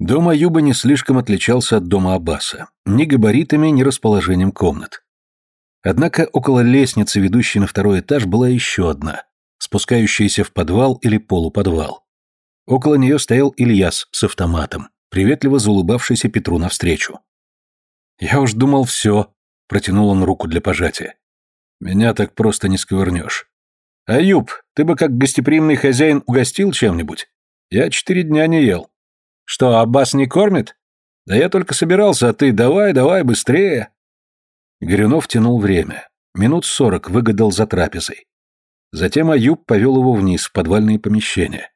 Дом Аюба не слишком отличался от дома Аббаса, ни габаритами, ни расположением комнат. Однако около лестницы, ведущей на второй этаж, была еще одна, спускающаяся в подвал или полуподвал. Около нее стоял Ильяс с автоматом, приветливо заулыбавшийся Петру навстречу. «Я уж думал, все», — протянул он руку для пожатия. «Меня так просто не сковырнешь». «Аюб, ты бы как гостеприимный хозяин угостил чем-нибудь? Я четыре дня не ел». Что, Аббас не кормит? Да я только собирался, а ты давай, давай, быстрее. Горюнов тянул время. Минут сорок выгадал за трапезой. Затем Аюб повел его вниз, в подвальные помещения.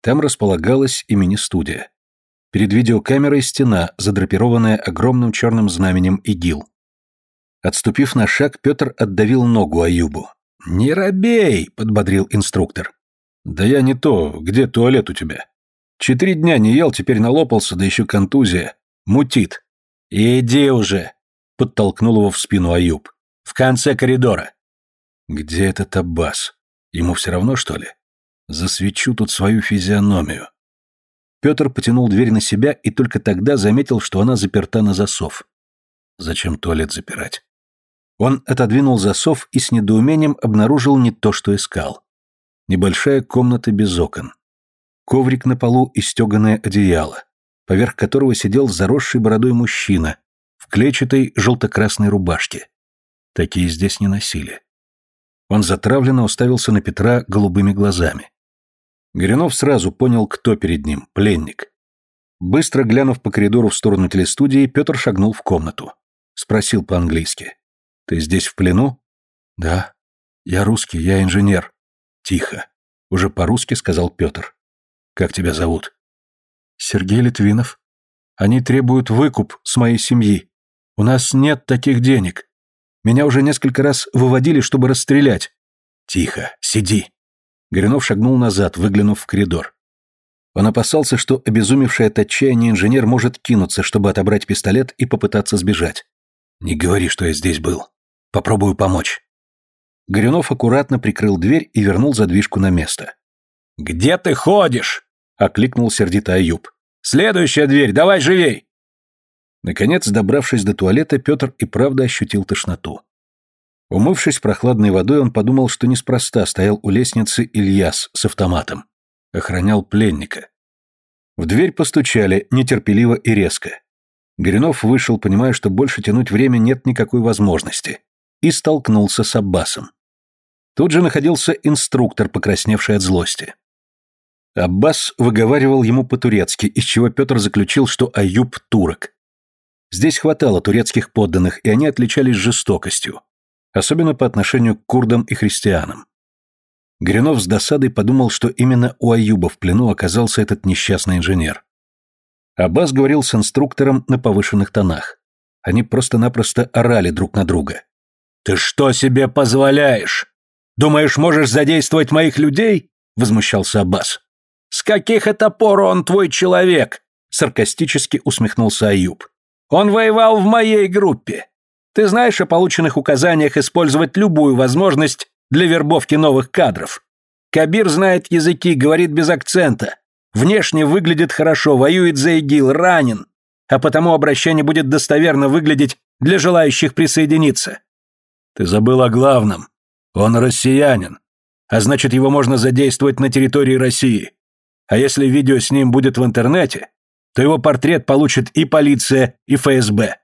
Там располагалась и мини-студия. Перед видеокамерой стена, задрапированная огромным черным знаменем ИГИЛ. Отступив на шаг, Петр отдавил ногу Аюбу. «Не робей!» — подбодрил инструктор. «Да я не то. Где туалет у тебя?» Четыре дня не ел, теперь налопался, да еще контузия. Мутит. «Иди уже!» — подтолкнул его в спину Аюб. «В конце коридора». «Где этот Аббас? Ему все равно, что ли? Засвечу тут свою физиономию». Петр потянул дверь на себя и только тогда заметил, что она заперта на засов. Зачем туалет запирать? Он отодвинул засов и с недоумением обнаружил не то, что искал. Небольшая комната без окон коврик на полу и стеганое одеяло, поверх которого сидел заросший бородой мужчина в клетчатой желто-красной рубашке. Такие здесь не носили. Он затравленно уставился на Петра голубыми глазами. Горюнов сразу понял, кто перед ним — пленник. Быстро глянув по коридору в сторону телестудии, Петр шагнул в комнату. Спросил по-английски. «Ты здесь в плену?» «Да. Я русский, я инженер». «Тихо», — уже по-русски сказал Петр. Как тебя зовут? Сергей Литвинов. Они требуют выкуп с моей семьи. У нас нет таких денег. Меня уже несколько раз выводили, чтобы расстрелять. Тихо, сиди. Горюнов шагнул назад, выглянув в коридор. Он опасался, что обезумевший от отчаяния инженер может кинуться, чтобы отобрать пистолет и попытаться сбежать. «Не говори, что я здесь был. Попробую помочь». Горюнов аккуратно прикрыл дверь и вернул задвижку на место. «Где ты ходишь?» — окликнул сердито Аюб. «Следующая дверь! Давай живей!» Наконец, добравшись до туалета, Петр и правда ощутил тошноту. Умывшись прохладной водой, он подумал, что неспроста стоял у лестницы Ильяс с автоматом. Охранял пленника. В дверь постучали, нетерпеливо и резко. Горюнов вышел, понимая, что больше тянуть время нет никакой возможности, и столкнулся с Аббасом. Тут же находился инструктор, покрасневший от злости. Аббас выговаривал ему по-турецки, из чего Петр заключил, что Аюб – турок. Здесь хватало турецких подданных, и они отличались жестокостью, особенно по отношению к курдам и христианам. Гринов с досадой подумал, что именно у Аюба в плену оказался этот несчастный инженер. Аббас говорил с инструктором на повышенных тонах. Они просто-напросто орали друг на друга. «Ты что себе позволяешь? Думаешь, можешь задействовать моих людей?» – возмущался Аббас каких это пор он твой человек?» — саркастически усмехнулся Аюб. «Он воевал в моей группе. Ты знаешь о полученных указаниях использовать любую возможность для вербовки новых кадров. Кабир знает языки, говорит без акцента. Внешне выглядит хорошо, воюет за ИГИЛ, ранен. А потому обращение будет достоверно выглядеть для желающих присоединиться». «Ты забыл о главном. Он россиянин. А значит, его можно задействовать на территории России. А если видео с ним будет в интернете, то его портрет получит и полиция, и ФСБ.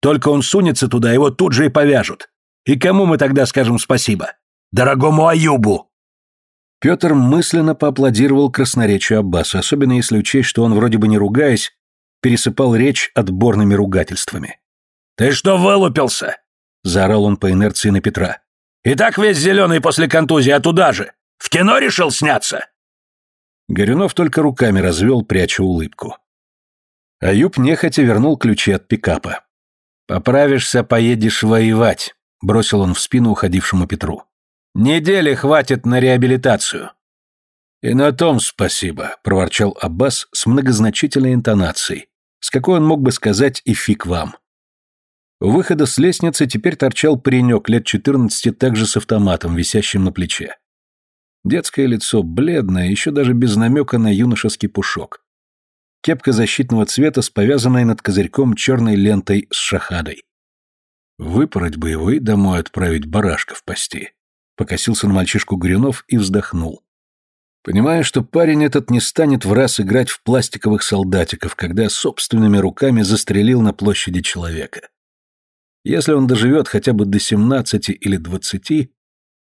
Только он сунется туда, его тут же и повяжут. И кому мы тогда скажем спасибо? Дорогому Аюбу!» Петр мысленно поаплодировал красноречию Аббаса, особенно если учесть, что он, вроде бы не ругаясь, пересыпал речь отборными ругательствами. «Ты что вылупился?» — заорал он по инерции на Петра. «И так весь зеленый после контузии, а туда же! В кино решил сняться?» Горюнов только руками развел, пряча улыбку. Аюб нехотя вернул ключи от пикапа. «Поправишься, поедешь воевать», — бросил он в спину уходившему Петру. «Недели хватит на реабилитацию». «И на том спасибо», — проворчал Аббас с многозначительной интонацией, с какой он мог бы сказать «и фиг вам». У выхода с лестницы теперь торчал паренек лет четырнадцати также с автоматом, висящим на плече. Детское лицо бледное, еще даже без намека на юношеский пушок. Кепка защитного цвета с повязанной над козырьком черной лентой с шахадой. Выпороть бы его и домой отправить барашка в пасти. Покосился на мальчишку Гринов и вздохнул. Понимая, что парень этот не станет в раз играть в пластиковых солдатиков, когда собственными руками застрелил на площади человека. Если он доживет хотя бы до 17 или 20,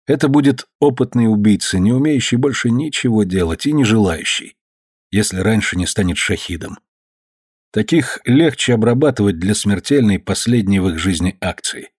это будет опытный убийца, не умеющий больше ничего делать и не желающий, если раньше не станет шахидом. Таких легче обрабатывать для смертельной последней в их жизни акции.